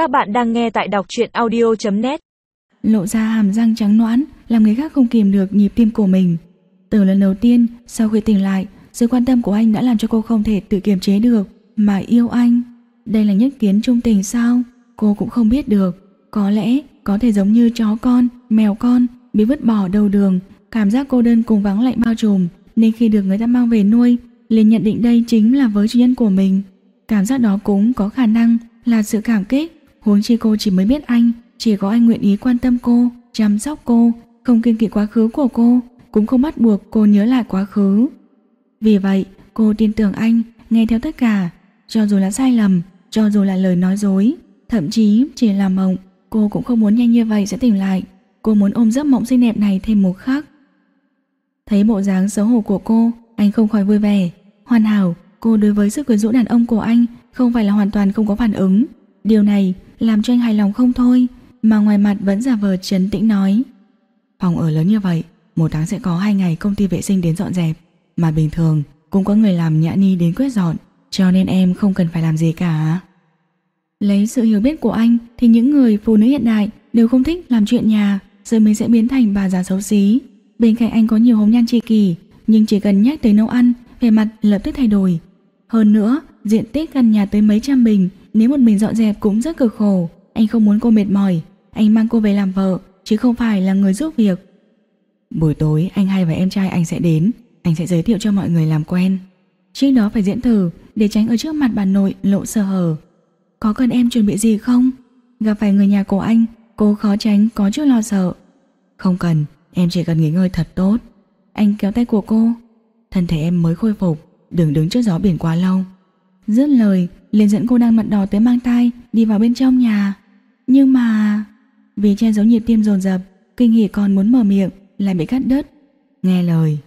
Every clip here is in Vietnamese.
Các bạn đang nghe tại đọc truyện audio.net Lộ ra hàm răng trắng noãn Làm người khác không kìm được nhịp tim của mình. Từ lần đầu tiên sau khi tỉnh lại Sự quan tâm của anh đã làm cho cô không thể tự kiềm chế được Mà yêu anh. Đây là nhất kiến trung tình sao? Cô cũng không biết được. Có lẽ có thể giống như chó con, mèo con Bị vứt bỏ đầu đường. Cảm giác cô đơn cùng vắng lạnh bao trùm Nên khi được người ta mang về nuôi liền nhận định đây chính là với chủ nhân của mình. Cảm giác đó cũng có khả năng là sự cảm kích. Huống chi cô chỉ mới biết anh, Chỉ có anh nguyện ý quan tâm cô, Chăm sóc cô, Không kiên kỵ quá khứ của cô, Cũng không bắt buộc cô nhớ lại quá khứ. Vì vậy, cô tin tưởng anh, Nghe theo tất cả, Cho dù là sai lầm, Cho dù là lời nói dối, Thậm chí chỉ là mộng, Cô cũng không muốn nhanh như vậy sẽ tỉnh lại. Cô muốn ôm giấc mộng xinh đẹp này thêm một khắc. Thấy bộ dáng xấu hổ của cô, Anh không khỏi vui vẻ. Hoàn hảo, Cô đối với sức quyến rũ đàn ông của anh Không phải là hoàn toàn không có phản ứng. Điều này làm cho anh hài lòng không thôi, Mà ngoài mặt vẫn giả vờ trấn tĩnh nói. Phòng ở lớn như vậy, Một tháng sẽ có hai ngày công ty vệ sinh đến dọn dẹp. Mà bình thường, cũng có người làm nhã ni đến quét dọn, Cho nên em không cần phải làm gì cả. Lấy sự hiểu biết của anh, Thì những người phụ nữ hiện đại Đều không thích làm chuyện nhà, Rồi mình sẽ biến thành bà già xấu xí. Bên cạnh anh có nhiều hồng nhan tri kỷ Nhưng chỉ cần nhắc tới nấu ăn Về mặt lập tức thay đổi. Hơn nữa diện tích căn nhà tới mấy trăm bình. Nếu một mình dọn dẹp cũng rất cực khổ. Anh không muốn cô mệt mỏi. Anh mang cô về làm vợ, Chứ không phải là người giúp việc. Buổi tối, anh hai và em trai anh sẽ đến. Anh sẽ giới thiệu cho mọi người làm quen. Trước đó phải diễn thử, Để tránh ở trước mặt bà nội lộ sơ hở. Có cần em chuẩn bị gì không? Gặp phải người nhà của anh, Cô khó tránh, có chút lo sợ. Không cần, em chỉ cần nghỉ ngơi thật tốt. Anh kéo tay của cô. Thân thể em mới khôi phục, Đừng đứng trước gió biển quá lâu. Dứt lời liền dẫn cô đang mặt đỏ tới mang tay Đi vào bên trong nhà. Nhưng mà Vì che giấu nhịp tim dồn dập Kinh hỉ còn muốn mở miệng Lại bị cắt đứt. Nghe lời.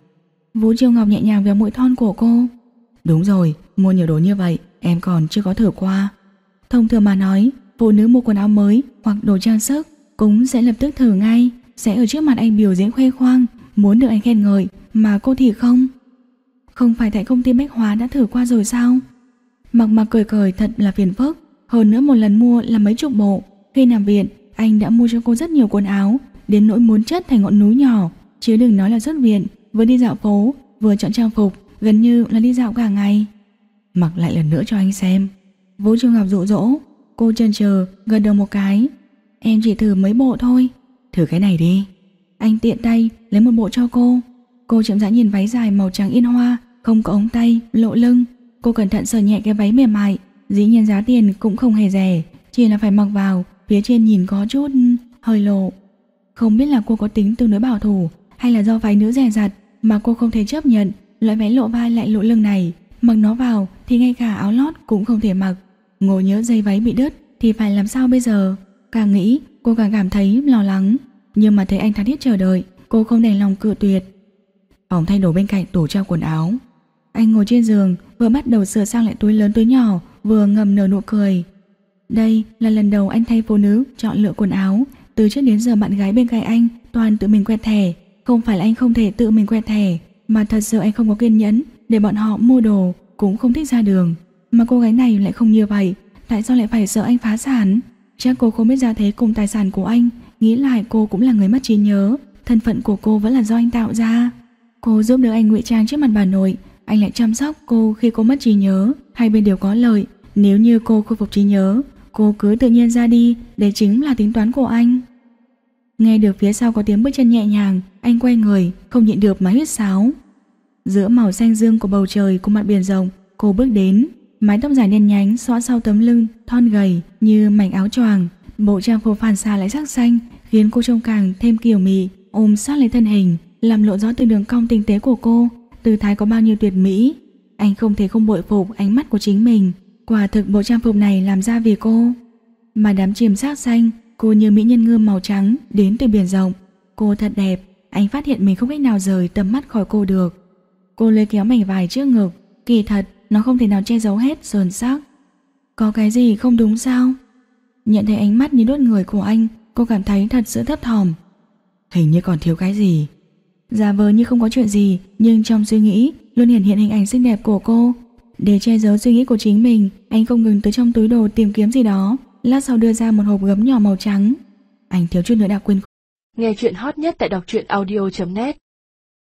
Vũ Triều Ngọc nhẹ nhàng vào mũi thon của cô. Đúng rồi Mua nhiều đồ như vậy Em còn chưa có thử qua. Thông thường mà nói Phụ nữ mua quần áo mới Hoặc đồ trang sức Cũng sẽ lập tức thử ngay. Sẽ ở trước mặt anh biểu diễn khoe khoang Muốn được anh khen ngợi Mà cô thì không. Không phải tại công ty Bách Hóa đã thử qua rồi sao Mặc mặc cười cười thật là phiền phức. Hơn nữa một lần mua là mấy chục bộ. Khi nằm viện anh đã mua cho cô rất nhiều quần áo Đến nỗi muốn chất thành ngọn núi nhỏ. Chứ đừng nói là xuất viện Vừa đi dạo phố vừa chọn trang phục Gần như là đi dạo cả ngày. Mặc lại lần nữa cho anh xem. Vũ Trường Ngọc dụ dỗ. Cô chần chờ gật đầu một cái. Em chỉ thử mấy bộ thôi. Thử cái này đi. Anh tiện tay lấy một bộ cho cô. Cô chậm rãi nhìn váy dài màu trắng yên hoa Không có ống tay, lộ lưng. Cô cẩn thận sờ nhẹ cái váy mềm mại, Dĩ nhiên giá tiền cũng không hề rẻ, Chỉ là phải mặc vào, Phía trên nhìn có chút hơi lộ. Không biết là cô có tính tương đối bảo thủ, Hay là do váy nữ rẻ rặt Mà cô không thể chấp nhận, Loại váy lộ vai lại lộ lưng này. Mặc nó vào thì ngay cả áo lót cũng không thể mặc. Ngồi nhớ dây váy bị đứt Thì phải làm sao bây giờ? Càng nghĩ, cô càng cảm thấy lo lắng. Nhưng mà thấy anh tha thiết chờ đợi, Cô không đành lòng cự tuyệt. Phòng thay đồ bên cạnh tủ treo quần áo anh ngồi trên giường, vừa bắt đầu sửa sang lại túi lớn túi nhỏ, vừa ngầm nở nụ cười. Đây là lần đầu anh thay phụ nữ chọn lựa quần áo, từ trước đến giờ bạn gái bên cạnh anh toàn tự mình quẹt thẻ, không phải là anh không thể tự mình quẹt thẻ, mà thật sự anh không có kiên nhẫn để bọn họ mua đồ, cũng không thích ra đường. Mà cô gái này lại không như vậy, tại sao lại phải sợ anh phá sản? Chắc cô không biết ra thế cùng tài sản của anh, nghĩ lại cô cũng là người mất trí nhớ, thân phận của cô vẫn là do anh tạo ra. Cô giúp đỡ anh ngụy trang trước mặt bà nội, anh lại chăm sóc cô khi cô mất trí nhớ, hai bên đều có lợi. Nếu như cô khôi phục trí nhớ, cô cứ tự nhiên ra đi, để chính là tính toán của anh. Nghe được phía sau có tiếng bước chân nhẹ nhàng, anh quay người, không nhịn được mà hít sáo. Giữa màu xanh dương của bầu trời cùng mặt biển rộng, cô bước đến, mái tóc dài đen nhánh xõa sau tấm lưng, thon gầy như mảnh áo choàng, bộ trang phục phản xạ lại sắc xanh, khiến cô trông càng thêm kiều mị, ôm sát lấy thân hình, làm lộ rõ từng đường cong tinh tế của cô, tư thái có bao nhiêu tuyệt mỹ. Anh không thể không bội phục ánh mắt của chính mình. Quả thực bộ trang phục này làm ra vì cô. Mà đám chìm sắc xanh, cô như mỹ nhân ngư màu trắng đến từ biển rộng. Cô thật đẹp, anh phát hiện mình không cách nào rời tầm mắt khỏi cô được. Cô lôi kéo mảnh vải trước ngực, kỳ thật nó không thể nào che giấu hết sờn sắc. Có cái gì không đúng sao? Nhận thấy ánh mắt như đốt người của anh, cô cảm thấy thật sự thấp thỏm. Hình như còn thiếu cái gì, Giả vờ như không có chuyện gì, Nhưng trong suy nghĩ, luôn hiện hiện hình ảnh xinh đẹp của cô. Để che giấu suy nghĩ của chính mình, Anh không ngừng tới trong túi đồ tìm kiếm gì đó. Lát sau đưa ra một hộp gấm nhỏ màu trắng. Anh thiếu chút nữa đã quên. Nghe chuyện hot nhất tại đọc truyện audio.net